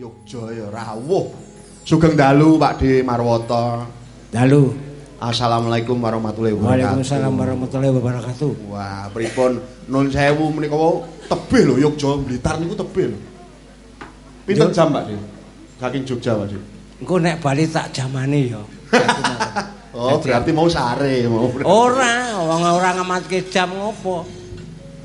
Yogya ya rawuh. Sugeng dalu Pak D Marwata. Dalu. Assalamualaikum warahmatullahi wabarakatuh. Waalaikumsalam warahmatullahi wabarakatuh. Wah, pripun nun sewu menika wau tebih lho Yogya Blitar niku tebih lho. Pinten jam Pak D? Saking Jogja Pak D. Engko nek bali tak jamane ya. Oh, berarti mau sare mau. Ora, wong ora ngamatke jam ngopo.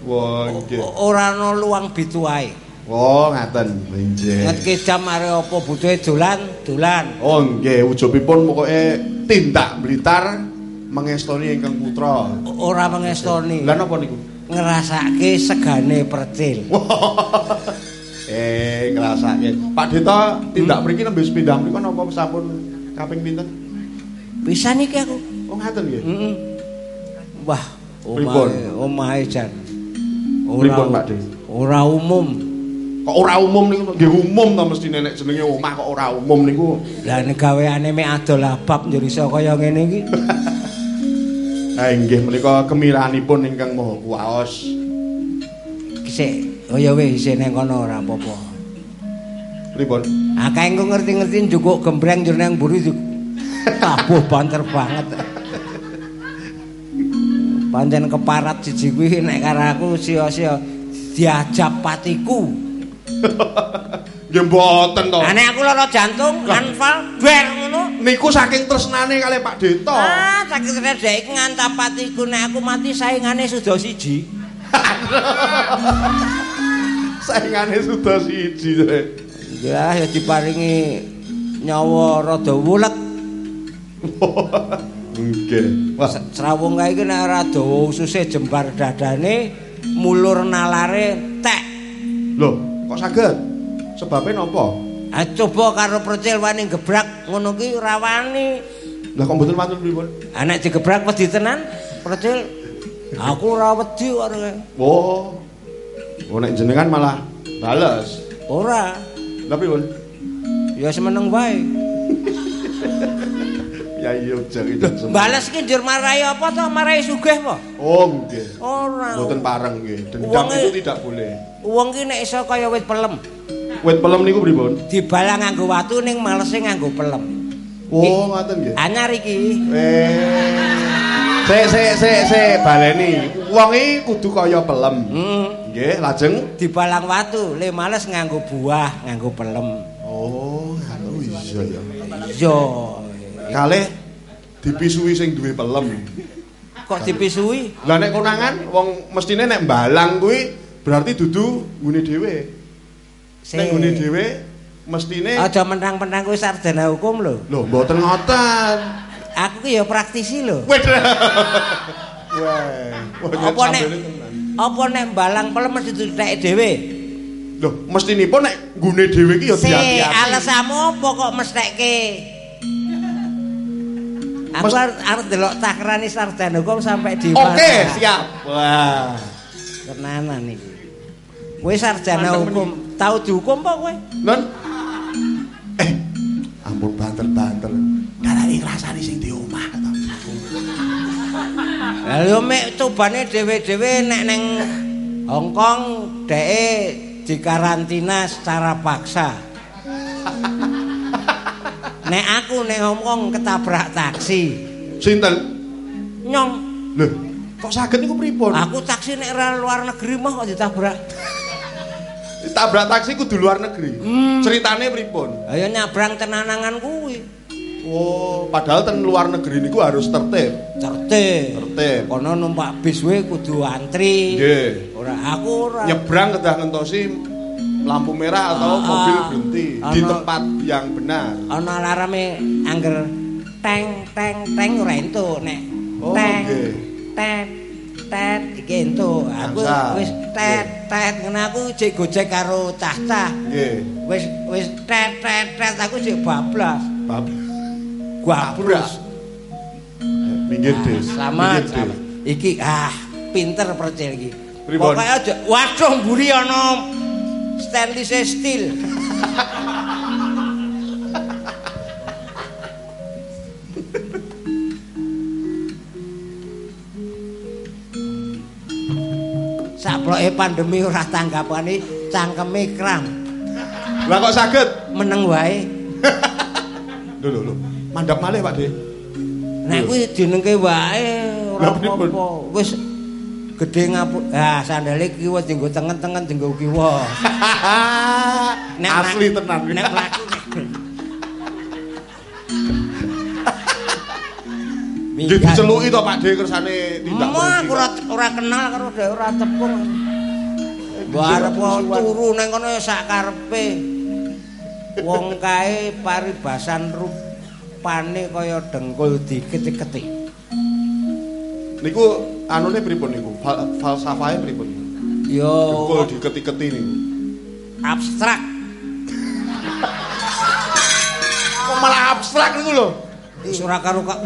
Wah, nggih. Ora ana luang bitu wae. Oh, ngaten. Nggih. Ngetke jam are apa butuhe dolan, dolan. Oh, nggih, ujubipun pokoke tindak Blitar mengestoni ingkang putra. Ora mengestoni. Lah napa niku? Ngrasake segane percil. Eh, ngrasake. Pak Dita tindak mriki nembe sepindah mriku napa sampun kaping pinten? Pisan iki aku. Oh, ngaten nggih. Heeh. Wah, omahe, omahe jan. Pripun, Pak? Ora umum. Kok ora umum niku? Nggih umum ta mesti nenek jenenge omah kok ora umum niku. Lah nek gaweane mek adol abab njeriso kaya ngene iki. Ha nggih menika kemiranipun ingkang maha kuwaos. Sik, oh ya wis isih kono ora apa-apa. Pripun? Akeh engko ngerti-ngerti njukuk gembreng njur nang mburi. Tabuh banter banget. Pancen keparat siji kuwi nek karo aku sia-sia diajab patiku. Nggih mboten to. Lah nek aku lara jantung, anfal ber ngono. Niku saking tresnane kali Pak Dita. Ah, sakit redek ngancam patiku nek aku mati saingane sudah siji. Saingane sudah siji. to. Ya ya diparingi nyawa rada wulet. Nggih. Wah, Srawung kae iki nek ora dawa ususe jembar dadane, mulur nalare tek. lho, kok saged? Sebabe napa? Ah coba karo percil wani gebrak ngono ki ora wani. Lah kok mboten wonten pripun? Ah nek digebrak wedi tenan, percil. Aku ora wedi karo. Oh. Oh nek jenengan malah bales. Ora. Lah pripun? Ya semeneng wae. Ya iya jare itu. Bales ki njur marahi apa to? Marahi sugih apa? Oh nggih. Ora. Mboten pareng nggih. Dendam itu tidak boleh. Wong ki nek iso kaya wit pelem, Wit pelem niku pripun? dibalang nganggo watu ning malese nganggo pelem. Oh, ngoten nggih. Anyar iki. Eh. Sik sik sik sik baleni. Wong iki kudu kaya pelem. Hmm. Nggih, lajeng Dibalang watu, le males nganggo buah, nganggo pelem. Oh, oh iya ya. Yo. Kalih dipisui sing duwe pelem. Kok dipisui? Lah nek konangan wong mestine nek mbalang kuwi berarti dudu ngune dhewe. Nek ngune dhewe mestine Aja menang-menang kuwi sarjana hukum lho. lho mboten ngoten. Aku ki ya praktisi lho. Weh. Apa nek apa nek balang pelem mesti ditheke dhewe? Lho, mestinipun nek nggone dhewe iki ya Si hati-hati. alasanmu apa kok mestekke? Aku arep delok takrani sarjana hukum sampai di Oke, siap. Wah. Tenanan iki. Kowe sarjana hukum, tahu dihukum apa kowe? Non. Eh, ampun banter-banter. Darani rasane sing di omah to. Lah yo mek cobane dhewe-dhewe nek neng Hongkong dheke dikarantina secara paksa. nek aku nek Hongkong ketabrak taksi. Sinten? Nyong, Lho, kok saged niku pripun? aku taksi nek ra luar negeri mah kok ditabrak. Tabrak taksi kudu luar negeri. Hmm. Ceritane pripun? Ayo nyabrang tenanangan kuwi. Oh, padahal ten luar negeri niku harus tertib. Tertib. Tertib. Kono numpak bis kudu antri. Nggih. Ora aku ora. Nyebrang kedah ngentosi lampu merah atau Ah, mobil ah. berhenti di Ana- tempat yang benar. ana alarme angger teng teng teng ora entuk nek Oh, teng tet tet iki entuk aku wis tet tet ngene aku jek gojek karo cah-cah Nggih. wis wis tet tet tet aku jek bablas Bab. Minggir, Des. selamat Minggir, Des. selamat. iki ah pinter percil iki pokoke aja waduh mburi ana stainless steel Saploke pandemi ora tanggapane cangkeme kram. Lah kok saged? meneng wae. Lho lho lho. Mandap malih Pak De. Nek kuwi jenengke wae ora apa-apa. Wis gedhe ngapuk. Ah, sandale kiwa dienggo tengen-tengen dienggo kiwa. Nek Asli tenan. Nek mlaku. Nggih diceluki to Pak De kersane tindak Mo aku ora ora kenal karo dhek ora tepung. Mbok arep turu ning kono sak karepe. Wong kae paribasan rupane kaya dengkul diketik-ketik. Niku anune pripun niku? Fal falsafahe pripun? Yo Dengkul diketi-keti niku. abstrak. Kok malah abstrak niku lho. Ora karo ka-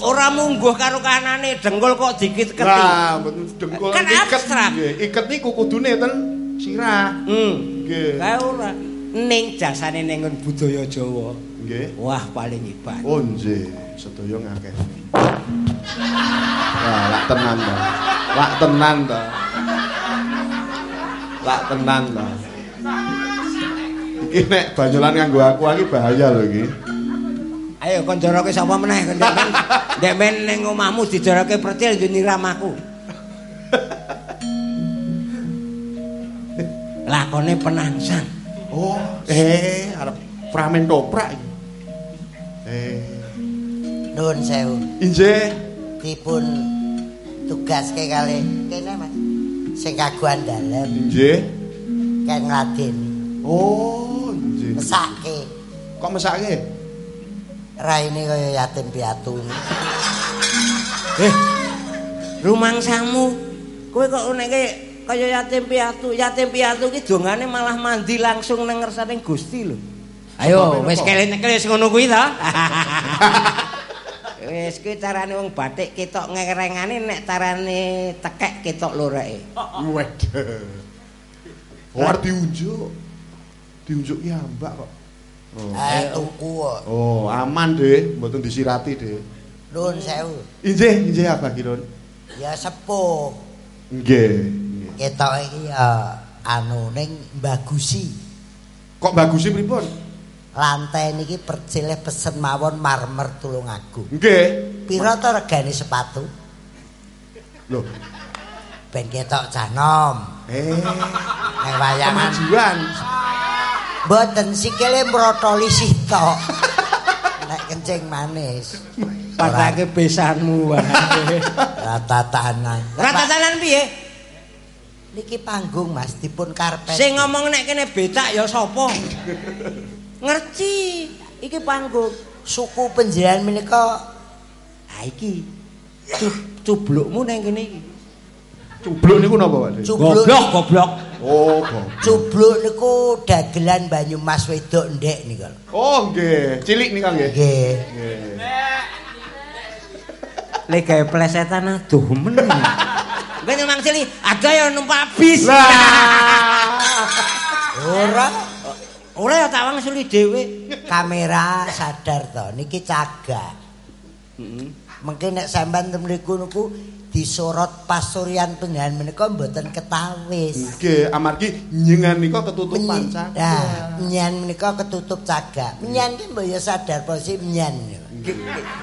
ora mungguh karo kanane dengkul kok dikit-keti. Nah, mboten dengkul Kan iket. abstrak. Iket niku kudune ten sirah. Hmm. Nggih. Kae ora ning jasane ning budaya Jawa. Nggih. Wah, paling hebat. Oh nggih, sedaya ngakeh. Wah, lak tenan to. Lak tenan to. Lak tenan to. Iki nek banyolan nganggo aku iki bahaya lho iki. Ayo kon joroke sapa meneh kon ndek men ndek men ning omahmu dijoroke percil yo nyiram aku. Lakone penangsan. Oh, eh arep pramen toprak iki. Eh, Nuwun sewu. injih. Dipun tugaske kali kene Mas. Sing kaguan dalem Injih. kan ngladeni. Oh, injih. Mesake Kok mesake? raine kaya yatim piatu. Eh. Rumangsamu kowe kok neke kaya yatim piatu. Yatim piatu ki dongane malah mandi langsung nang ngersane Gusti lho. Ayo wis apa? kele-kele wis ngono kuwi to. Wis kuwi carane wong batik ketok ngerengane nek carane tekek ketok loreke. Waduh. Oh, arep diunjuk. Diunjuk ya, Mbak kok. Oh. Eh tuku kok. Oh, aman deh, mboten disirati deh. Nuwun sewu. Injih, injih apa Kirun? Ya sepuh. Nggih. nggih. Ketok iki ya anu ning bagusi. Kok bagusnya pripun? Lantai niki percile pesen mawon marmer tulung agung. Nggih. Pira to regane sepatu? Loh, Ben ketok cah nom. eh Ning wayangan kemajuan. Mboten sikile mrotoli sito. Nek kencing manis. Padake besanmu wae. Ratatanan. Ratatanan piye? Niki panggung Mas dipun karpet. Sing ngomong nek kene betak ya sapa? Ngerti. Iki panggung. suku penjiran menika Ha iki. Cu- Cublukmu ning kene iki. Cubluk niku napa, Pak? Cubluk Goblok, goblok. Oh, kok. cubluk niku dagelan Banyumas wedok ndek nika. lho. Oh, nggih. Cilik nika nggih. Nggih. Nggih. Lek gawe plesetan aduh men. Kowe nyemang cili, ada ya numpak bis. Lah. Ora Ora ya tak wangsuli dhewe. kamera sadar to niki cagak. Mungkin nek sampean tem mriku niku disorot pasuryan penjahan menika mboten ketawis. Nggih, amargi nyengan nika ketutupan Menyi- cagak. Nah, menyan menika ketutup cagak. Menyan ki mbok ya sadar posisi menyan.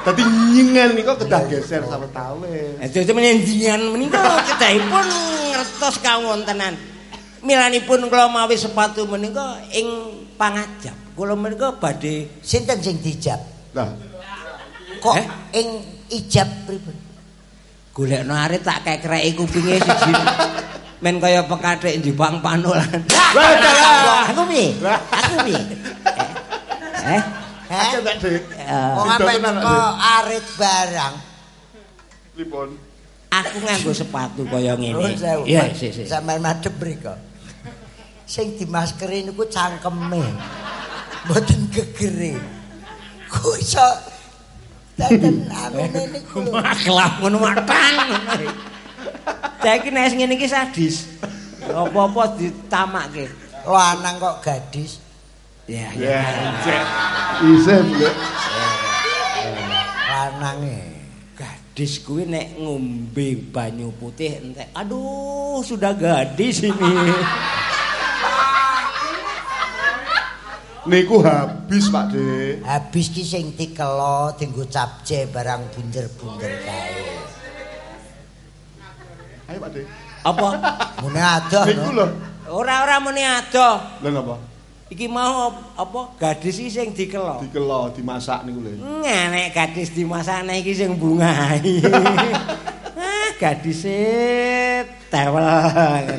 Dadi nyengan nika kedah geser sawetawis. Dadi menyendian menika kedahipun ngertos kawontenan. Milanipun kula mawi sepatu menika ing pangajap. Kula menika badhe Sinten sing dijab? Lah, Kok Eh? ing ijab pripun? golekno arep tak kekreki kupinge siji. Men kaya pekathik njibang panulan. Aku piye? Aku piye? Eh? Eh? Eh, Kok Dik. arit barang. Pripun? aku nganggo sepatu kaya ngene. sewu. Iya, sik sik. Sampeyan madhep mriko. Sing dimaskeri niku cangkeme. Mboten gegere. Kok iso dadan anune niku lho. Maklap ngono matang. Saiki nek ngene iki sadis. Apa-apa ditamakke. Lanang kok gadis. Ya, Ya. Isih, nggih. Lanange. Gadis kuwi nek ngombe banyu putih entek. Aduh, sudah gadis ini. Niku habis, Pak De. Habis ki sing dikelo dienggo capje barang bunder-bunder kae. Ayo, Pak De. Apa? Mune adoh. Niku lho. Ora-ora muni adoh. Lha napa? Iki mau apa gadis iki sing dikelo. Dikelo, dimasak niku lho. Nek gadis dimasakne iki sing bungai. ah, gadis e tewel.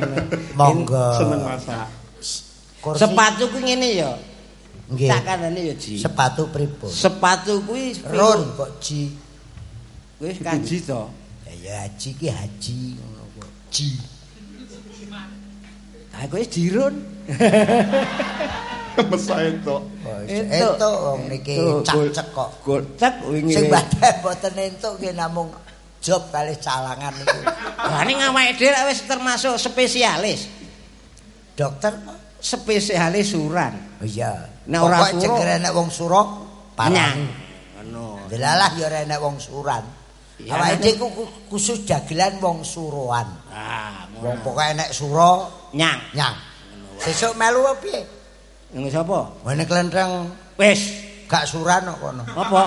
Monggo. Seneng masak. Kursi. Sepatu ku ngene ya. Nggih. Tak kandhane ya, Ji. Sepatu pripun? Sepatu kuwi Ron kok ji. Wis kaji to. Ya ya haji ki haji ngono kok. Ji. Aku wis dirun. Oh, Entuk. entuk wong niki Tuh, cak-cek kok. Gotek wingi. Sing badan boten entuk nggih namung job kali calangan niku. Lah ning awake dhewe wis termasuk spesialis. Dokter. Spesialis suran. Oh iya. Nek ora Pokok suro- ceger nek wong suro parang. Ngono. Delalah ya ora enek wong suran. Awake dhewe khusus dagelan wong suruan. Ah, Wong ngono. pokoke enek suro Nyang. nyang. Sesuk melu piye? Nang sapa? Wene klentheng Wis. gak suran kok kono. Apa?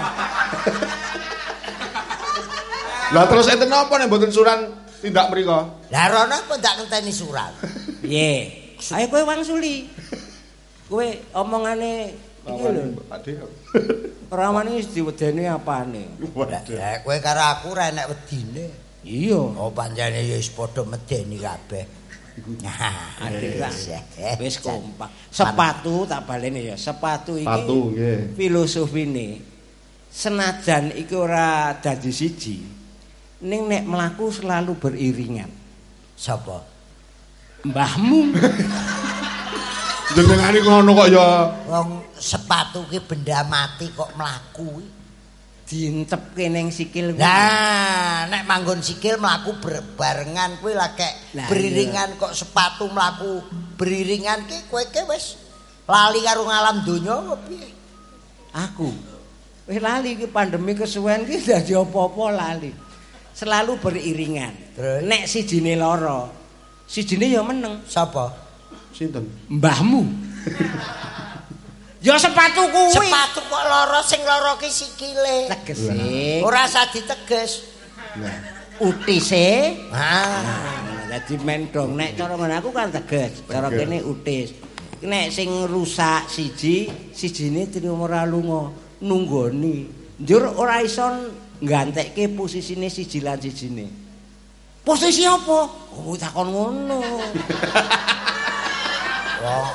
Lah terus enten napa nek mboten suran tindak mriko? Lah rono apa ndak ngenteni suran? Piye? Ayo kowe wangsuli. Kowe omongane iki lho. Ora wis diwedeni apane. Lah kowe karo aku ora enek wedine. Iya. Oh panjane ya wis padha medeni kabeh. Nah, wis kompak. Sepatu tak baleni ya. Sepatu iki Sepatu nggih. filosofine senajan iki ora dadi siji. Ning nek mlaku selalu beriringan. Sapa? Mbahmu Jenengane ngono kok ya. Wong sepatu ki benda mati kok mlaku. kuwi. diintepke ning sikil kuwi. Nah, nek manggon sikil mlaku berbarengan kuwi lah kek Lah, beriringan kok sepatu mlaku beriringan ki kowe ki wis lali karo ngalam donya apa piye? Aku wis lali iki pandemi kesuwen iki dadi apa-apa lali. Selalu beriringan. Terus? Nek sijine lara, sijine ya meneng. Sapa? Sinten? Mbahmu. ya sepatu kuwi. Sepatu kok lara sing lara ki sikile. tegese Ora usah diteges. Lah. utise. Ah, Dadi mendong nek cara ngono aku kan teges, cara kene utis. Nek sing rusak siji, sijine trimo ora lunga, nunggoni. Njur ora iso nggantekke posisine siji lan sijine. Posisi apa? Oh, takon ngono. wong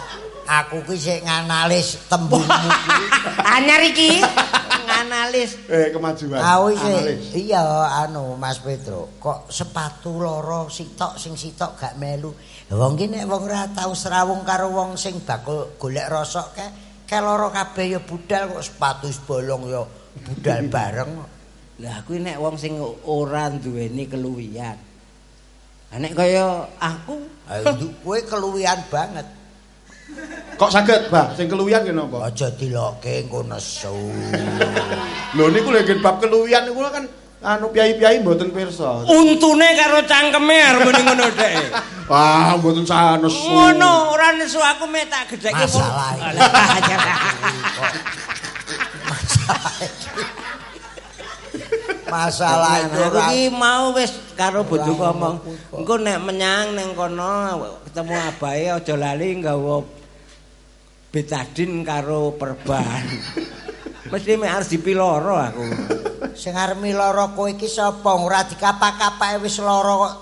aku ki sik nganalis tembungmu ki. Anyar iki nganalis. Eh kemajuan. Aku sik iya anu Mas Petro, kok sepatu loro sitok sing sitok gak melu. Wong ki nek wong ora tau serawung karo wong sing bakul golek rosok ke ke loro kabeh ya budal kok sepatu bolong ya budal bareng. Lah kuwi nek wong sing ora duweni keluwihan. Lah nek kaya aku Ayo kowe keluwihan banget. Kok saged, Bah? Sing keluwihan ki napa? Aja dilokke engko nesu. Lho niku lho nggih bab keluwihan niku kan anu piyai-piyai mboten pirsa. untune karo cangkeme arep muni ngono dhek. Wah, mboten sanesu. Ngono, ora nesu aku mek tak gedhekke Masalah iki. Masalah itu ora ki mau wis karo bojoku ngomong, engko nek menyang ning kono ketemu abahe aja lali nggawa betadin karo perban. Mesti mek harus dipiloro aku. sing arep lara kowe iki sapa? Ora dikapak-kapake wis lara kok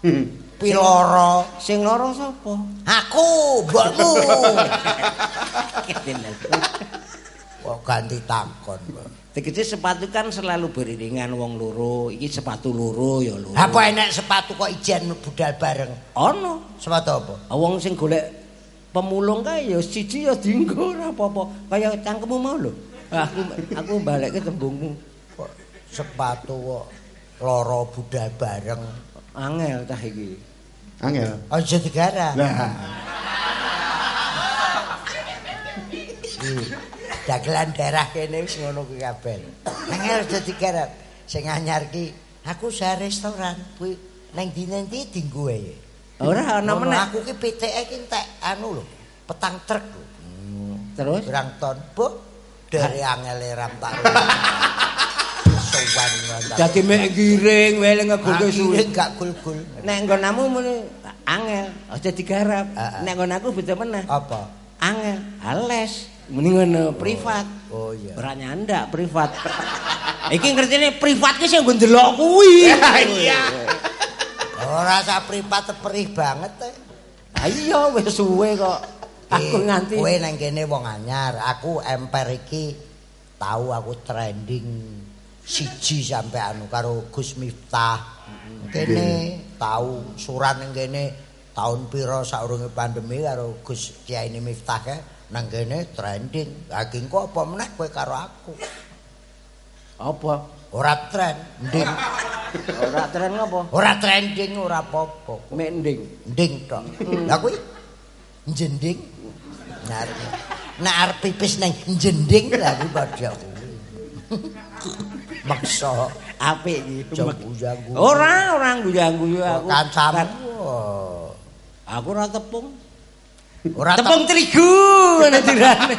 Hmm. piloro. Sing lara sapa? Aku, mbokmu. Kok ganti takon. kok. Tegese sepatu kan selalu beriringan wong loro, iki sepatu loro ya loro. Apa enek sepatu kok ijen budal bareng? Ono. Sepatu apa? Wong sing golek pemulung kae ya siji ya dienggo ora apa-apa. Kaya cangkemmu mau lho. Aku aku balekke tembungmu. Kok sepatu kok lara budal bareng? Angel tah iki. Angel. Aja digara. Lah, Dagelan daerah kene wis ngono kuwi kabeh. Angel aja digara. Sing anyar ki aku usaha restoran kuwi nang ndi-ndi dienggo ae. Ora ana meneh. Aku ki PTE ki entek anu lho, petang truk lho. Terus? Pirang ton. Bu, dari angele ram tak. Sowan. Dadi mek giring wele ngegulke suwe. Suwe gak gul-gul. Nek nggonamu muni angel, aja digarap. Nek nggon aku beda meneh. Apa? Angel, ales. Muni ngono, privat. Oh iya. Ora nyandak privat. Iki ngertine privat ki sing nggo ndelok kuwi. Iya. Ora sak pripat perih banget teh. Ha iya wis suwe kok. Aku Eh, nganti kowe nang kene wong anyar, aku emper iki tahu aku trending siji sampe anu karo Gus Miftah. Kene tahu surat ning kene tahun pira saurunge pandemi karo Gus Kiai Miftah ke nang kene trending. Lagi kok apa meneh kowe karo aku? apa? Ora tren, nding. Ora tren ngopo? Ora trending ora apa-apa. Mek nding. Nding tok. Lah kuwi njending. Nah, arep nek arep pipis nang njending lah kuwi padha kuwi. Maksa Apik iki. janggu-janggu. Ora, ora guyu-guyu aku. kancamu. Kan- Aku ora tepung. Ora Tepung terigu ngene dirane.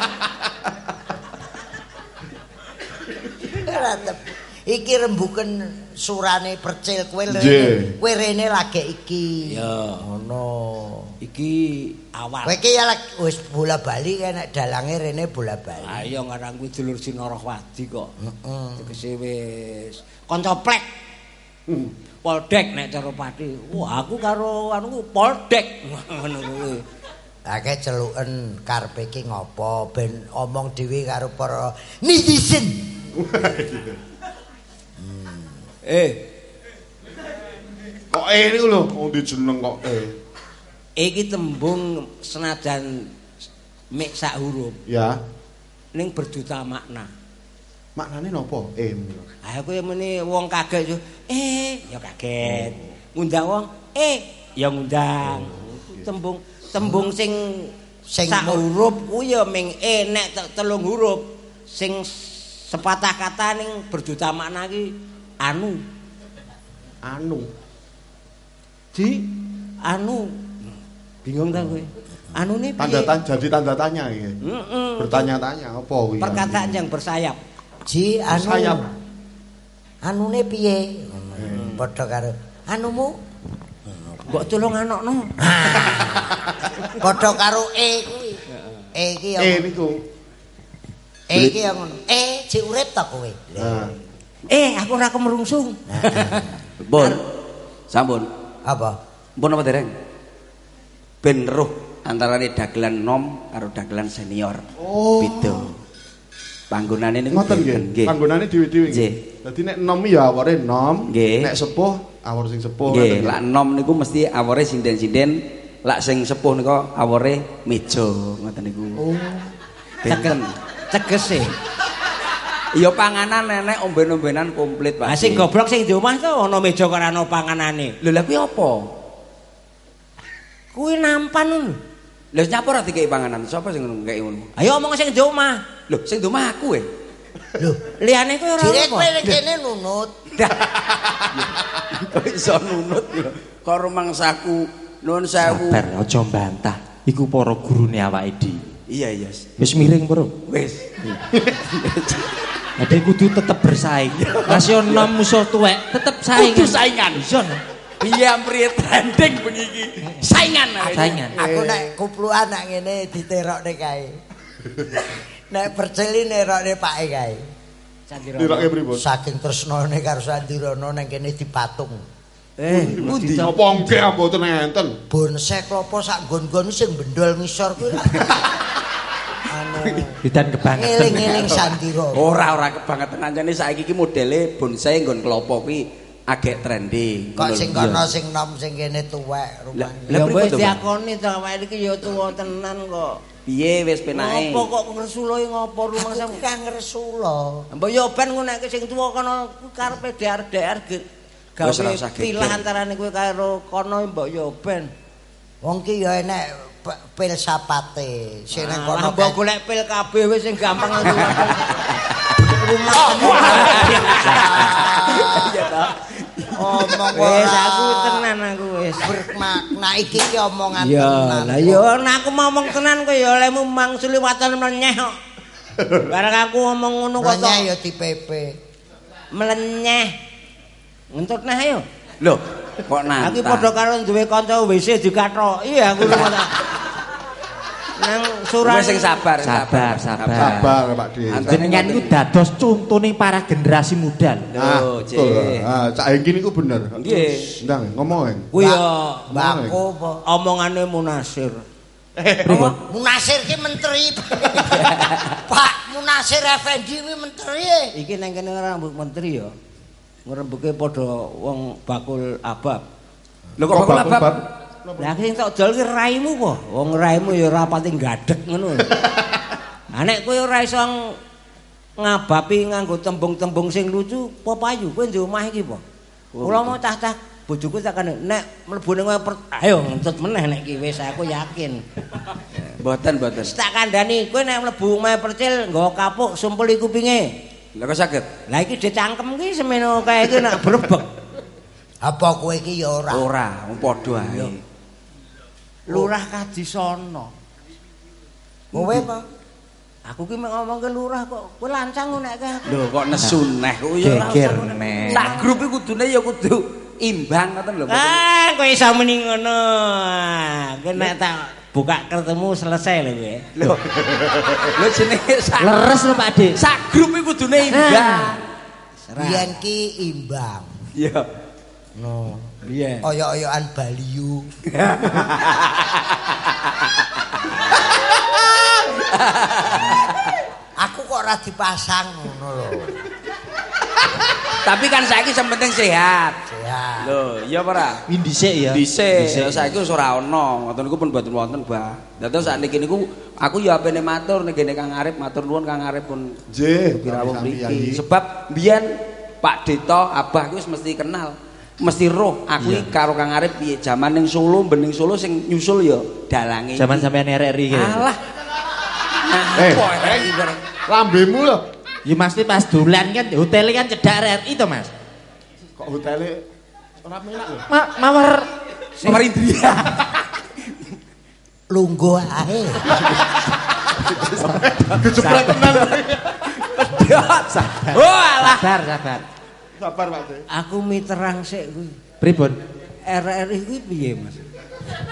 ora tep- Iki rembuken surane percil kowe. Kowe rene lagi iki. Ya. Ngono. Iki awal. Kowe iki ya wis bola bali kan nek dalange rene bola bali. Ayo ngarang kuwi dulur Sinarowadi kok. Heeh. Tegese wis kanca plek. Hmm. Poldek nek cara Pati. Wah, aku karo anu Poldek ngono kuwi. Akeh celuken karepe iki ngopo ben omong dhewe karo para netizen. Eh, Kok eh niku lho, wong di jeneng kok eh. iki tembung senajan mik sak huruf Ya. ning berjuta makna. Maknane napa? Eh. niku. Ayo kowe muni wong kaget yo, eh ya kaget. Ngundang wong, eh ya ngundang. Tembung tembung sing Sing sak huruf kuwi ya ming e nek te- telung huruf sing sepatah kata ning berjuta makna ki anu Anu. di anu bingung ta kowe anune piye Tanda tanya jadi tanda tanya iki. Bertanya-tanya apa kuwi? perkataan yang bersayap Ji anu. Sayap. Anune piye? Padha karo anumu mbok tulung anakno padha karo e kuwi. E iki ya. Eh niku. E iki ya ngono. E ji urip ta kowe? Nah, eh aku ora kemerungsung Pun. Sampun. Apa? Pun apa dereng? Ben roh antarane dagelan nom karo dagelan senior. Oh. Beda. Panggonane niku ngoten nggih. Panggonane dhewe-dhewe. Nggih. Dadi nek nom ya awore nom, Nggih. nek sepuh awor sing sepuh. Nggih, lak nom niku mesti awore sinden-sinden, lak sing sepuh niku awore meja ngoten niku. Oh. Benten. tegese Ya panganan nenek omben-ombenan komplit, Pak. Ah sing goblok sing di omah to ana meja kok ora ana panganane. Lho lha kuwi apa? Kuwi nampan lho. Lha nyapa ora dikei panganan? Sapa sing ngekei ngono? Ayo omong sing di omah. Lho, sing di omah aku e. Lho, Liyane kuwi ora direk apa. kowe kene nunut. Kok iso nunut ya? Karo mangsaku nuwun sewu. Sabar aja mbantah. Iku para gurune awake dhewe. Iya, iya. Wis miring, Bro. Wis. Ade kudu tetep bersaing. Nasional musuh tuwek, tetep saing. Kudu saingan. Iya. no. Piye ampriye trending bengi iki? Saingan. ae. Saingan. Aku nek kupluan nak ngene diterokne kae. Nek perceli nerokne pake kae. Pripun? Saking tresnane karo Sandirana nang kene dipatung. Eh, Pundi? Apa nggih mboten enten? Bonsai klopo sak nggon-nggon sing bendol ngisor kuwi. Anu Didan kebangetan. ngeling-eling Sandirana. Ora ora kebangetan anjane saiki iki modele bonsai nggon klopo kuwi agek trending. Kok sing kono sing nom sing kene tuwek rumane. lah Ya wis diakoni to awake iki ya tuwa tenan kok. Piye wis penake? Ngopo kok ngresului ngopo rumah sam. kang ngresula. Mbok yo ben ngono nek sing tuwa kono karepe DR-DR gawe pilah antarane kowe karo kono mbok yo ben. Wong ki ya enek pil sapate. Sing nang Kono mbok golek pil kabeh wis sing gampang rumah. Iya ta. Omong Wis ora. aku tenan aku wis. bermakna iki ki omongan Ya, tenan. lah ya nek aku ngomong tenan kok ya olehmu mangsuli watan menyeh kok. Bareng aku ngomong ngono kok tok ya di PP. melenyeh. Ngentut nah ayo. Loh, kok Aku nantang? padha karo duwe kanca WC dikathoki aku lu ngono. Nang suran Wes sing sabar, Sabar, sabar. Sabar Pak. Antene Jenengan iku dados contone para generasi muda. Nah, betul. Cik. Ah, Cak niku bener. Nggih. Ndang ngomong, kuwi ya Mbako apa? omongane Munasir. Pripun? Munasir ki menteri. Pak Munasir Effendi kuwi menteri. Iki nang kene rambut menteri ya. Ngrembuke padha wong bakul abab. Lho kok bakul abab? bab? Lah sing tok dol ki raimu kok. Wong raimu ya ora pati gadeg ngono. Lah nek kowe ora iso ng- ngabapi nganggo tembung-tembung sing lucu, apa payu kowe ndek omah iki apa? Kula mau cah-cah bojoku tak kan nek mlebu ning ayo ngentut meneh nek ki wis aku yakin. Mboten, mboten. Tak kandhani kowe nek mlebu omahe percil nggawa kapuk sumpel iku kupinge. Lah kok saged? Lah iki dicangkem ki semeno kae iki nek brebek. Apa kowe iki ya ora? Ora, wong padha ae. Lurah Kadisono. Kowe apa? Aku ki mek ngomong ke lurah kok kowe lancang nek kae. Lho kok nesu neh kok ya ora neh. Sak grup iki kudune ya kudu imbang ngoten lho. Ah, kowe iso muni ngono. Ah, Kowe nek tak buka ketemu selesai lho kowe. Lho. Lho jenenge sak Leres lho Pak De. sak grup iki kudune imbang. Serah. Biyen ki imbang. Ya. No, piye? Oyok-oyokan Baliu. Aku kok ora dipasang ngono lho. Tapi kan saiki sing penting sehat. Ya. Lho, iya apa ora? Dhisik ya. Dhisik, lha saiki wis ora ana. Ngoten niku pun mboten wonten, Mbah. Dados sakniki niku aku ya apene matur ning kene Kang Arif, matur nuwun Kang Arif pun Nggih, Pirawuh mriki. Sebab biyen Pak Dito, Abah kuwi wis mesti kenal. Mesti roh aku iki karo Kang Arif piye jaman ning Solo, bening Solo sing nyusul ya dalange. Zaman iki. sampean RRI ki. Alah. Eh, iki bareng? Lambemu lho. Ya mesti pas dolan kan hotel kan cedak RRI to, Mas. Kok hotele ora menak lho. Ma mawar Nomor Indria. Lungguh ae. Gejebrek tenan. Oh, alah. sabar, sabar. Sabar Pak De. Aku miterang sik kuwi. Pripun? RRI kuwi piye, Mas?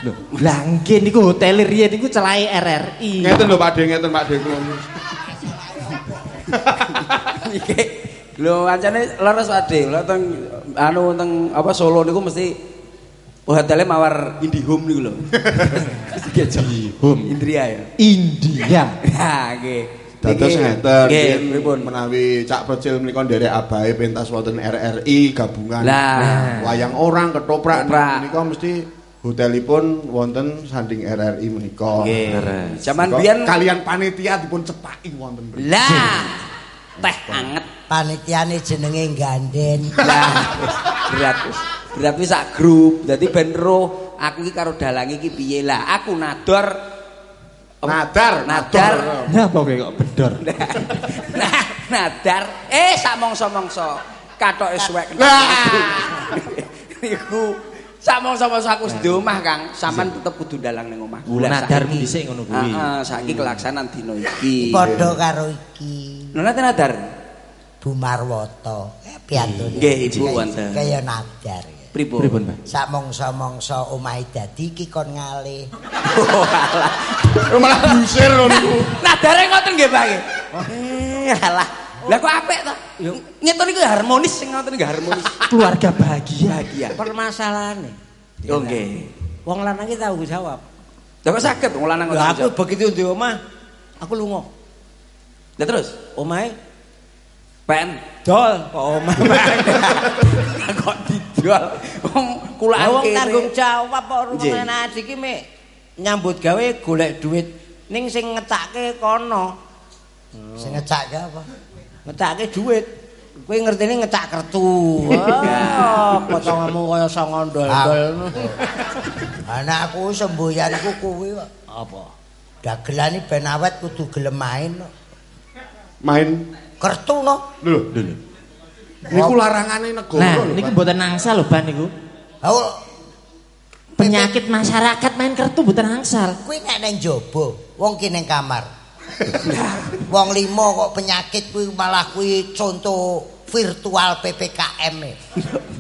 Lho, lah nggih niku hotel riyen niku celahe RRI. Ngeten lho Pak De, ngeten Pak De. Iki lho ancane leres Ade, lha teng anu teng apa Solo niku mesti hotelnya mawar Indihome niku lho. Indihome. Indria ya. India. Ha nggih. Dados ngeten, pripun? menawi Cak Procil menika nderek abahe pentas wonten RRI gabungan. Lah. wayang orang ketoprak menika mesti hotelipun wonten sanding RRI menika. Nggih. Zaman Kok biyen kalian panitia dipun cepaki wonten lah teh anget. Panitiane jenenge ganden. Lah berat wis. Berat wis sak grup. Dadi ben roh aku iki karo dalange iki piye lah. Aku nador Nadar, Nadar. Napa kowe kok bedor? nah, nadar eh sak mongso-mongso katoke suwek niku sak mongso-mongso aku di omah Kang sampean tetep kudu dalang ning omah Oh, nadarmu dhisik ngono kuwi. heeh saiki kelaksanan dina iki Padha karo iki. nate nadar Bu Marwoto. Eh. Nggih, Ibu wonten. Kaya nadar. pripun Pripun, Pak? Sak mongso-mongso omahe dadi iki kon ngalih. oh alah malah lho niku. nadare ngoten nggih Pak eh alah lah kok apik to yo nyeton iku harmonis sing ngoten nggih harmonis Keluarga bahagia. bahagia Permasalahane. oh nggih Wong lanang iki tanggung jawab. Lah kok saged wong lanang Lah ngoten aku begitu di omah, aku lunga. Lah terus Omahe pen dol kok omah. kok didol wong kulaan wong tanggung jawab kok rumane adik iki mek nyambut gawe golek duit ning sing ngetake kono. Sing ngecake apa? Ngetake duit. Kowe ngertine ngecak kertu. Wah, potonganmu kaya songo ndol-ndol. Anakku semboyanku kuwi kok. Apa? Dagelane ben awet kudu gelem main. Main Kertu no. lho. Niku larangane negara Nah, lho, niku mboten angsal lho, Ban niku. Oh, Penyakit masyarakat main kartu mboten angsal. kuwi nek nang jaba, wong ki kamar. wong limo kok penyakit kuwi malah kuwi contoh virtual PPKM e.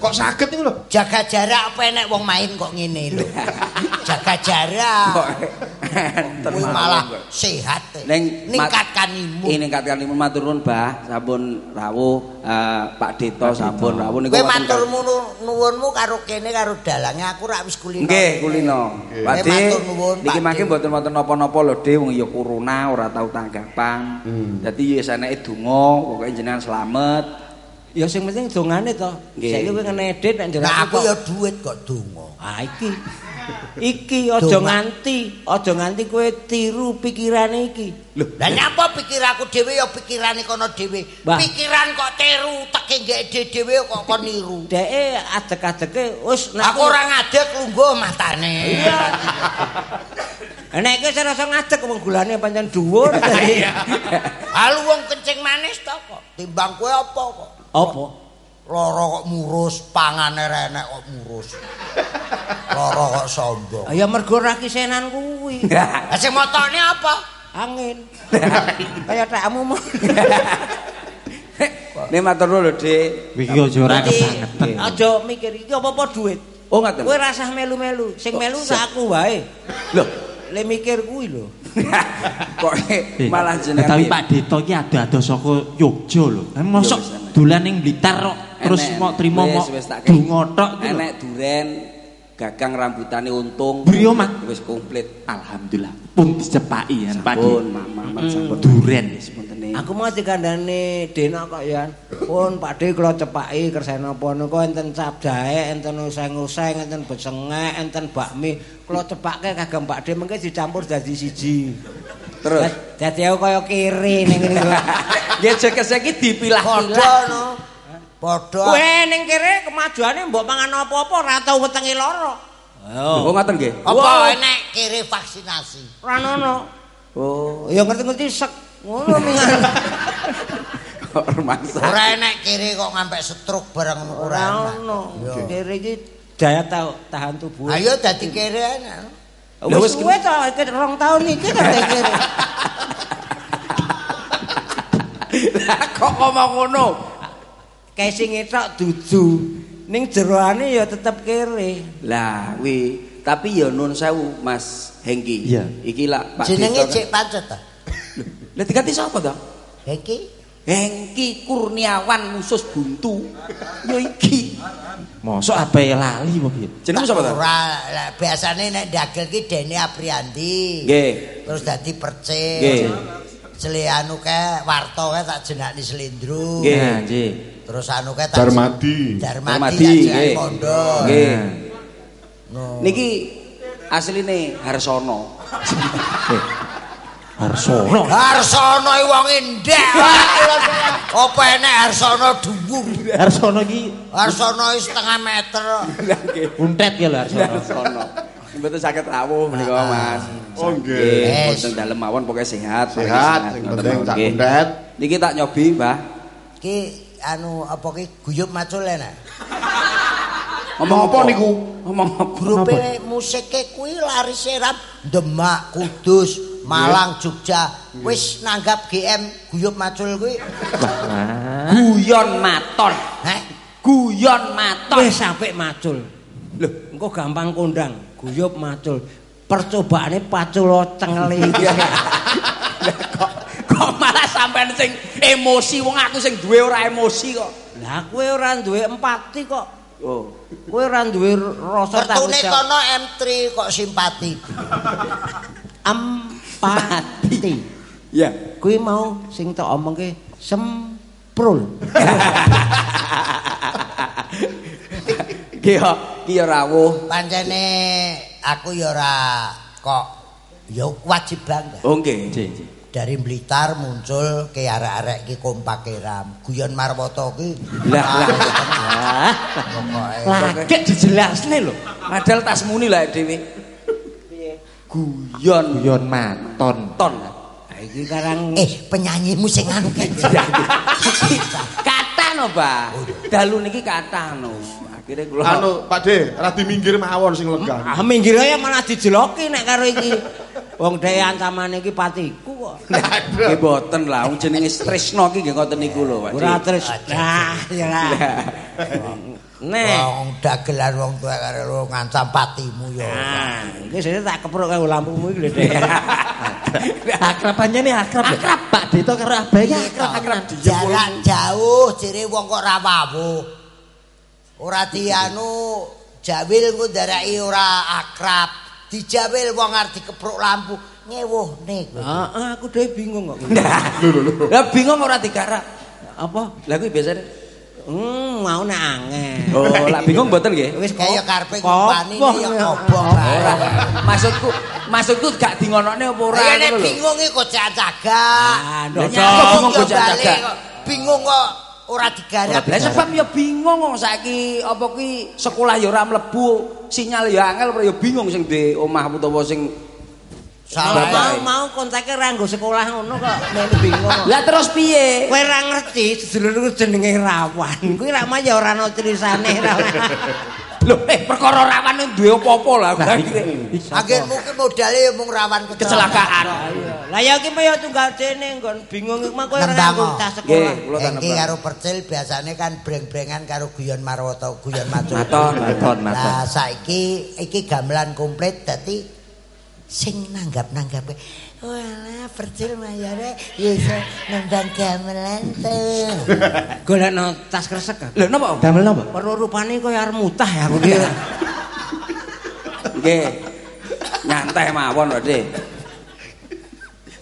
Kok sakit niku lho? Jaga jarak apa enek wong main kok ngene lho. Jaga jarak. Kuwi mawon, malah sehat. Ning ningkatkan imun. Ini ningkatkan imun matur nuwun, Mbah. Sampun rawuh eh, Pak Dito sampun rawuh niku. Kowe matur nuwunmu karo kene karo dalange aku rak wis kulino. Nggih, kulino. Pak nuwun, niki mangke De. mboten wonten napa-napa lho, De, wong ya corona ora tau tanggapan. Dadi ya seneke donga, pokoke jenengan slamet. Ya sing penting dongane to. Saiki kowe ngedit nek njero Nah aku ya duit kok donga. Ah iki. Iki aja nganti, aja nganti kowe tiru pikirane iki. Lho, lah nyapa pikiranku dhewe ya pikirane kono dhewe. Pikiran kok teru teke nggih dhewe kok kon niru. Deke adek-adeke wis Aku ora ngadeg lungguh matane. Iya. Nek ora rasa ngadeg wong gulane pancen dhuwur. Iya. Halu wong kencing manis to kok. Timbang kowe apa kok? Apa? Loro kok murus, pangane renek kok murus. Loro kok sombong. Ya mergo ora kisenan kuwi. Lah sing motone apa? Angin. Kaya takmu mau. Nek matur lho, Dik. Iki aja ora Dadi, kebangetan. Aja mikir iki apa-apa duit. Oh, ngaten. Kowe rasah melu-melu. Sing melu sak aku wae. Lho, Le mikir kuwi lho. kok malah jenengan Tapi? Pak Dito iki ada-ada saka Yogya lho. Kan mosok dolan ning Blitar kok terus mau trimo Wis, mau wis tak kei. donga tok iki. Enek duren, gagang rambutane untung. Brio, Mat. Wis komplit. Alhamdulillah pun dicepaki ya Pak Dito. Pun, Mamat sampun Duren. sepuntene. Aku mau dikandani Dena kok ya. Pun Pak De kula cepaki kersane apa niku enten cap jahe, enten useng-useng, enten besengek, enten bakmi. Kula cepake kagem Pak De mengke dicampur dadi siji. Terus Dadi aku kaya kiri ning ngene. ya jekes iki dipilah-pilah. Padha. Kowe ning kiri kemajuane mbok mangan apa-apa ora tau wetenge lara. Oh, ngoten nggih. Apa enek kiri vaksinasi? Ora ono. Oh, Ya ngerti-ngerti sek. Ngono mingan. kok rumangsa. Ora enek kiri kok ngampe stroke bareng ora ono. Kiri iki daya ta- tahan tubuh. Ayo dadi kiri enak. Wis Wis to iki rong taun iki kan kiri. Lah kok ngomong ngono? Casing tok dudu. Ning jeroane ya tetep kiri. Lah, wi, tapi ya nun sewu Mas Hengki. Iya. Iki lah Pak Jenenge. Cek Pancet ta? Lah diganti sapa to? Iki Hengki Kurniawan Musus Buntu. Ya iki. Mosok ape lali apa piye? Jenengmu sapa to? Ora, lah biasane nek dagel ki Deni Aprianti. Nggih. Terus dadi percik. Nggih. Sele anu ke warto ke tak jenakni Selindro. Nggih. Nggih. Terus anu tak Darmadi. Darmadi tak jenakni nggih. pondok. Nggih. Niki asline Harsono. Harsono. Harsono iki wong endek. Apa enek Harsono dhuwur? Harsono iki Harsono iki setengah meter. untet ya lho Harsono. Mboten saged rawuh menika Mas. Oh Nggih, nggih. Mboten dalem mawon pokoke sehat. Sehat, sing penting cak nggih. kundet. Niki tak nyobi, Mbah. Ki anu apa ki guyub macul enak. Ngomong apa niku? Ngomong apa? Grupe musike kuwi lari seram Demak, Kudus, Malang, Jogja. Wis nanggap GM guyub macul kuwi. Wah. Guyon maton. Heh. Guyon maton. Wis sampe macul. Lho, engko gampang kondang, guyub macul. Percobaane pacul cengeli iki. kok kok malah sampean sing emosi wong aku sing duwe ora emosi kok. Lah kowe ora duwe empati kok. Oh. Kowe ora duwe rasa tanggung jawab. kono M3 kok simpati. Empati. Ya. Kuwi mau sing tak omongke semprul. Ki yo ki yo rawuh. Pancene aku ya ora kok ya wajib bangga. Oh nggih. Dari Blitar muncul ke arek-arek ki kompak ram. Guyon Marwoto ki. Lah lah. Pokoke lagi dijelasne lho. Padahal tas muni lah dhewe. Guyon Guyon maton. ton. Ha iki karang eh penyanyimu sing anu ki. Kata no, Pak. Dalu niki kathah no. Akhire kula Anu, Pak De, radi minggir mawon sing lega. Ah minggir ae malah dijeloki nek karo iki. Wong dhek ancamane iki patiku kok. nggih boten lah, wong jenenge Tresno iki nggih ngoten niku lho, Pak. Ora terus. Nah, ya lah. Nek Wong dagelan wong tuwa karo lu ngancam patimu ya. Nah, iki sini tak kepruk karo lampumu iki lho, Dek. Akrabannya nih akrab. Akrab Pak Dito karo Abaye akrab. Akrab Jarak jauh jere wong kok ra wawuh. Ora dianu jawil engko ndaraki ora akrab. Dijawil wong arep dikepruk lampu ngewuhne kowe. Heeh, aku dhewe bingung kok. Lah bingung ora digarap. Apa? Lah kuwi biasane Hmm, mau nek angel. Oh, lah bingung mboten nggih? Wis Kaya karepe ngumpani ya ya. Ora. bae. Maksudku, maksudku gak dingonokne apa ora nek ngono lho. bingung iki kok jaga. Ah, Lah nyapa bingung kok. Bingung kok ora digarap. Lah sebab ya bingung kok saiki apa kuwi sekolah ya ora mlebu, sinyal ya angel ora ya bingung sing di omah utawa sing Salah. mau mau kontake ra nggo sekolah ngono kok melu bingung. Lah terus piye? Kowe ra ngerti sedulurku jenenge Rawan. Kuwi ra mah ya ora ana tulisane Rawan. Lho, eh perkara rawan duwe apa-apa lah. akhire. Akhir mungkin modalnya mung rawan Kecelakaan. Lah ya iki ya tunggal dene nggon bingung iku mah kowe ora kok. tas sekolah. Nembang. karo percil biasanya kan breng-brengan karo guyon marwata, guyon matur. Maton, maton, maton. Lah saiki iki gamelan komplit dadi sing nanggap-nanggape. Walah percil mayare ya iso nembang gamelan tuh. Golekno tas kresek. Lho napa? Damel napa? Perlu rupane koyo arep mutah ya aku ki. Nggih. Nyantai mawon, Pak De.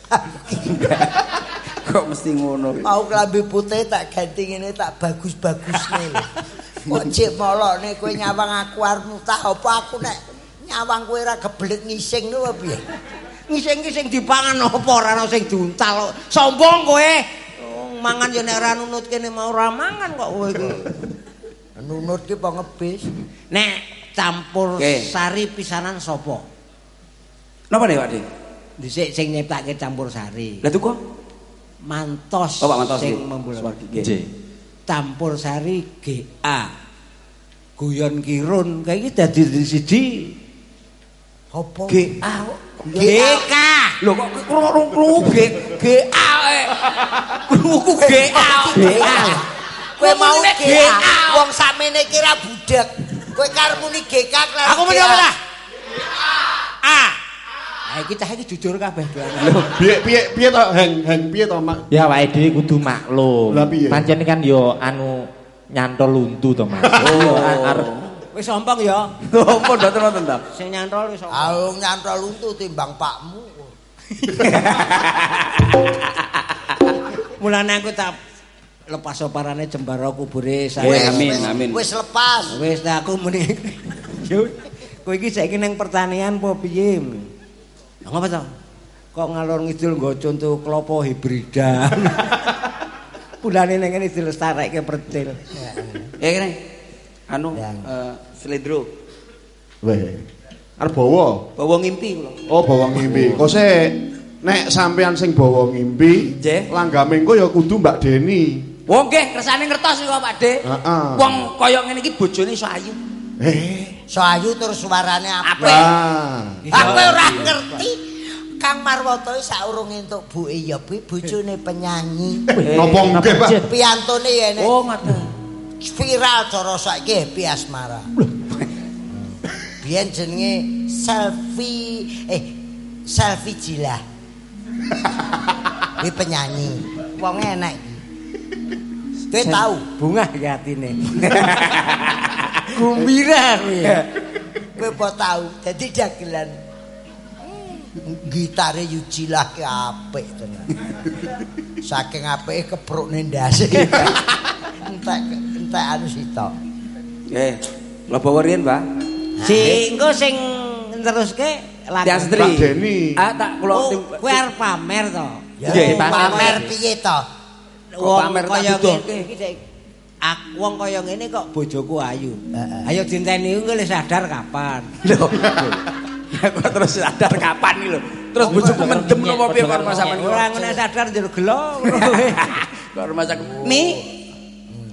Kok mesti ngono? Mau klambi putih tak ganti ngene tak bagus-bagusne lho. Kok cek molokne kowe nyawang aku arep mutah apa aku nek nyawang kowe ora geblek ngising lho piye? Ngising-ngising dipangan apa ora ana sing diuntal. Sombong kowe. Oh, mangan ya nek ora nunut kene mau ora mangan kok kowe iki. Nunut ki apa ngebis? Nek campur sari pisanan sapa? Napa nih, Pak De? Dhisik sing nyiptake campur sari. Lah tuh kok? Mantos, Oh, Pak Mantos sing membulat. Nggih. Campur sari GA. Guyon kirun kayak iki dadi siji Apa? GA. GK. Lho kok krungu krungu G GA. eh. Krungu GA. GA. Kowe mau GA, wong sakmene kira budak. Kowe karep muni GK kelar. Aku muni apa dah? A. Ah, iki cah iki jujur kabeh doane. Piye piye piye to heng heng piye to Mak? Ya awake dhewe kudu maklum. Pancen kan yo anu nyantol luntu to Mas. Iya arep Wis sombong ya. Pun mboten wonten ta. Sing nyantol wis sombong. Aku nyantol untu timbang pakmu. Mulane aku tak lepas oparane jembara kubure saya. amin, wis- amin. Wis lepas. Wis tak aku muni. Yo. Kowe iki saiki ning pertanian apa piye? Ngapa to? Kok ngalor ngidul nggo contoh klopo hibrida. Bulane ning kene dilestarekke percil. Ya kene. Anu eh slendro. Weh. Arep bawa. Bawa ngimpi kula. Oh, bawa ngimpi. Kok nek sampean sing bawa ngimpi, Nggih. langgame engko ya kudu Mbak Deni. Wong nggih kersane ngertos niku Pak De. Heeh. Wong kaya ngene iki bojone iso ayu. Eh, So ayu terus suarane apik. lah. Aku ora ngerti. Kang Marwoto iki saurunge entuk buke ya bojone penyanyi. Napa nggih, Pak? Piantone ya nek Oh, ngoten. Viral cara saiki happy asmara. Biyen jenenge selfie eh selfie jilah. Kuwi penyanyi. Wong enek iki. Kowe tahu? Bunga iki atine. Gumbira kuwi. Kowe apa tahu? Dadi dagelan. Gitare Yujilah ki apik tenan. Saking apike keprukne ndase. entek entek anu sitok. Nggih. Lah bawa riyen, Pak. Si engko sing neruske lagu. Deni. Ah, tak kula Oh, kowe arep pamer to. Nggih, pamer piye to? Kok pamer kaya duduhke? ngene iki saiki. Ak wong kaya ngene kok bojoku ayu. Ayo dinteni engko le sadar kapan. Lho. Kok terus sadar kapan iki lho. Terus bojoku mendem napa piye karo sampean Ora ngene sadar njero gelo. Karo masak mi.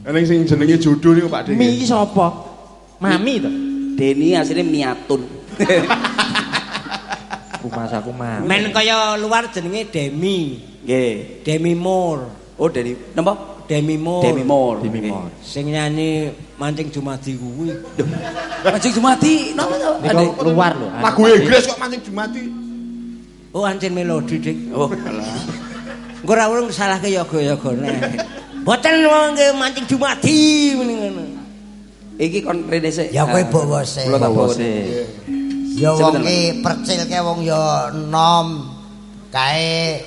Ning sing jenenge jodoh niku Pak Dek. Mi iki sapa? Mami to. Deni asline miatun. Aku mas aku mami. Men kaya luar jenenge Demi. Nggih. Demi Moore. Oh Deni napa? Demi Moore. Demi Moore. Demi. Moore. Sing nyanyi mancing Jumadi kuwi. Mancing Jumati, napa to? Niku luar lho. Lagu Inggris kok mancing Jumati. Oh ancen melodi dik. Oh, alah. Engko ora urung salahke yoga-yogane. Boten wong nggih mancing Jumadi muni ngono. Iki kon rene sik. Ya kowe Ah, bawa sik. Kula tak bawa sik. Ya wong Sebentar, ki percil ke wong ya nom kae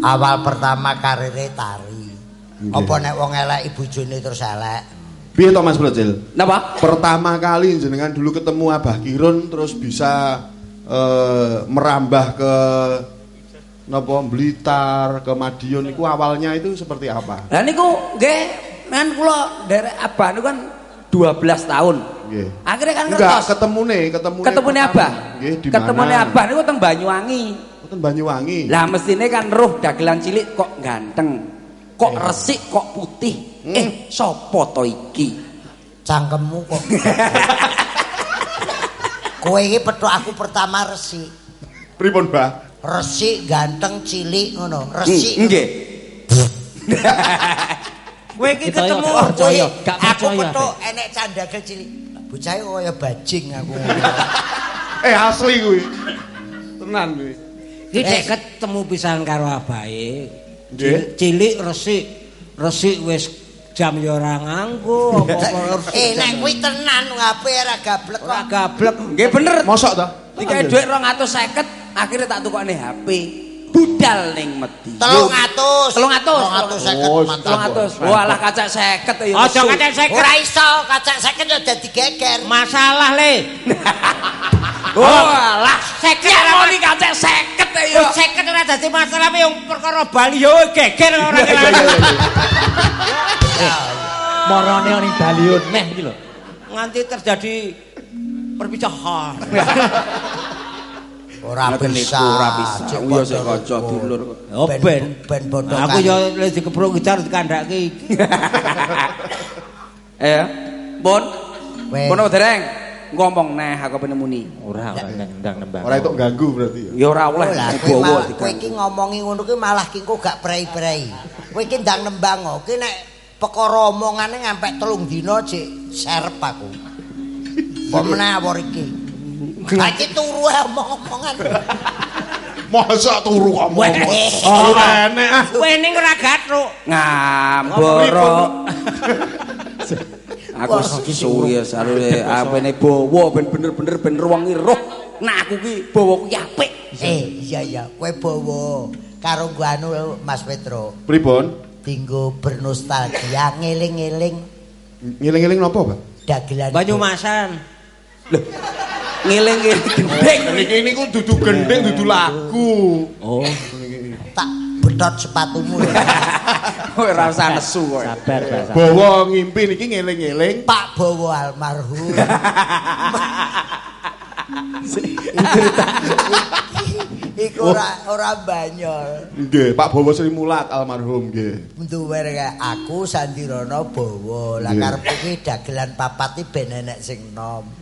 awal pertama karire tari. Apa nek wong elek ibojone terus elek? Piye to Mas Brocil? Napa? Pertama kali jenengan dulu ketemu Abah Kirun terus bisa eh, merambah ke napa Blitar, ke Madiun itu awalnya itu seperti apa? Lah niku nggih men kula derek abah niku kan 12 tahun. Nggih. Akhirnya kan Enggak, ngertos. ketemune, ketemune. Ketemune abah. Nggih, di Ketemune mana? abah niku teng Banyuwangi. Ten Banyuwangi. Lah mestine kan roh dagelan cilik kok ganteng. Kok resik, kok putih. Eh, sapa to iki? Cangkemmu kok. Kowe iki petuk aku pertama resik. Pripun, Mbah? Resik, ganteng, cilik ngono. Resik. Hmm, Nggih. Kowe iki Kita yo ketemu percaya, gak aku petuk enek candagel cilik. Bocah iki kaya bajing aku. Eh asli kuwi. Tenan kuwi. Iki Eh. cek ketemu pisan karo abahe. Cilik- Cilik resik. Resik wis jam ya ora nganggo apa-apa Eh nek kuwi tenan ngape ora gablek ora gablek. Nggih bener. Mosok to? Dikai dhuwit 250, akhirnya tak tukokne HP. Budal ning Medi. 300. 300. 350 Oh, mantap. 300. Walah kacak 50 ya. Aja nesu. kacek seket. Ora iso kacak seket ya dadi geger. Masalah le. Walah, Seket ya ora- mau ni kacak 50 ya. Yo seket ora dadi masalah yang perkara Bali yo geger ora iya. Morone ning Daliun neh iki lho. nganti terjadi perpisahan. Ora bisa. ora bisa. Iya sik rukun. dulur. Oh ben. ben bodoh Aku yo le dikepruk gitar dikandhake iki. Eh, Bon. Bon apa dereng? Ngomong neh aku penemuni. Ora ora ndang nembang. Ora itu ganggu berarti ya. Ya ora oleh Oh, lah, kowe diganggu. iki ngomongi ngono kuwi malah ki engko gak prei-prei. Kowe iki ndang nembang kok. Ki nek perkara omongane ngampek telung dina cek serep aku. Kok meneh awor iki. Lah iki turu omong-omongan. Mosok turu ngomong. Ora enek ah. Kowe ning ora gatruk. Ngamboro. Aku suwi sarune apene bowo ben bener-bener ben ruwangi roh. Nah aku ki bowo kuwi apik. Eh, iya iya, kowe bawa karo nggo anu Mas Petro. Pripun? Dinggo bernostalgia ngeling-eling Ngiling-ngiling napa, Pak? dagelan. Banyumasan. Ngeling-eling gendeng. Niki niku dudu gendeng, dudu lagu. Oh. tak betot sepatumu. Kowe ora usah nesu kowe. Sabar, Pak. sabar. Bawa ngimpi niki ngiling-ngiling. Pak Bowo almarhum. Iku ora ora banyol. Nggih, Pak Bawa Sri Mulat almarhum nggih. Duwe kayak aku Sandirana Bowo. Lah karepku ki dagelan papat iki ben enek sing nom.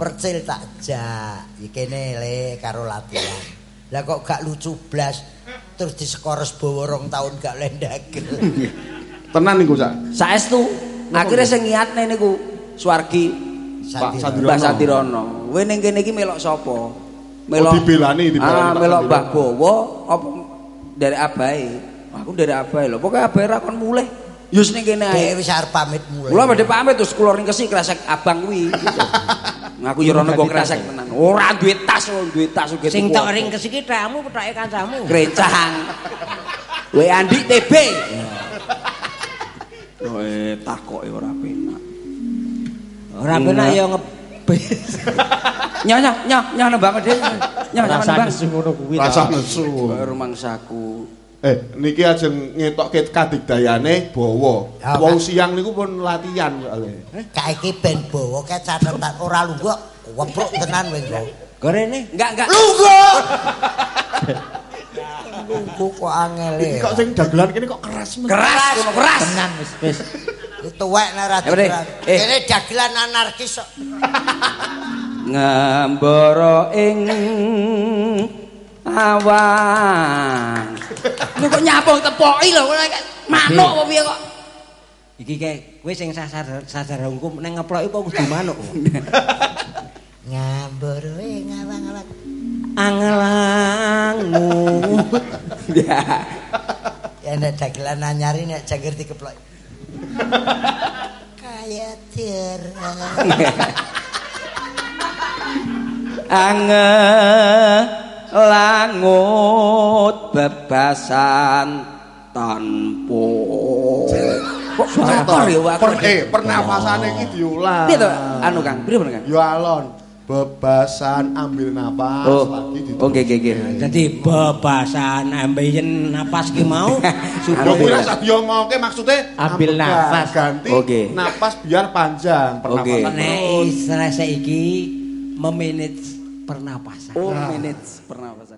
Percil tak jak. Iki kene le karo latihan. Lah kok gak lucu blas terus diskores Bowo rong tahun gak dagel. Tenan niku, Sak. Saestu akhirnya sing ngiatne niku Suwargi Pak Santirono. Kowe ning kene iki melok sapa? Oh, dibelani, dibelani Ah, melok. Mbah Bowo apa dari abahe? Aku dari abahe lho. Pokoke abahe ra kon mulih. Yus ning kene ae. wis arep pamit mulai. Kula badhe pamit terus kula ring kesi kresek abang kuwi. Ngaku yo rono kok kresek tenan. Ora duwe tas, ora duwe tas uga Sing tok ring kesiki tamu petoke kancamu. Grencang. We Andi TB. Kowe takoke ora penak. Ora penak yo ngebis. Nyah nyah nyah nyah nembang dhewe. Nyah nyah Rasa nembang. nesu ngono kuwi. Rasa nesu. Rumangsaku. Eh, niki ajeng ngetokke kadigdayane Bawa. Pak. siang niku pun latihan soalnya. Kayak iki ben Bowo kayak catetan ora lungguh wepruk tenan kowe engko. Gorene. Enggak enggak. Lungguh. Lungguh kok angel Iki kok sing dagelan kene kok keras men. Keras, keras. Tenan wis wis. Tuwek nek ora Bre. diberat. Eh. Kene dagelan anarkis kok. ngambara ing awan. Lu kok nyapung tepoki lho manuk apa piye kok? Iki kae kowe sing sasar sasar hukum ning ngeploki kok kudu manuk. Ngambur we ngawang-awang. Angelangu. Ya. Ya nek dagelan anyari nek jangkir dikeplok. Kaya tiara. Ange langut bebasan tanpa kok ya Per, eh, pernafasane iki diulang. piye to anu Kang pripun Kang Yo alon. Bebasan ambil napas oh lagi di oke oke oke Dadi bebasan ambeien napas ki mau Yo kuwi rasa diomongke maksude Ambil nafas. ganti Oke. napas biar panjang Oke. pernapasan nek terus. istilah saiki memanage pernapasan. oh manage pernapasan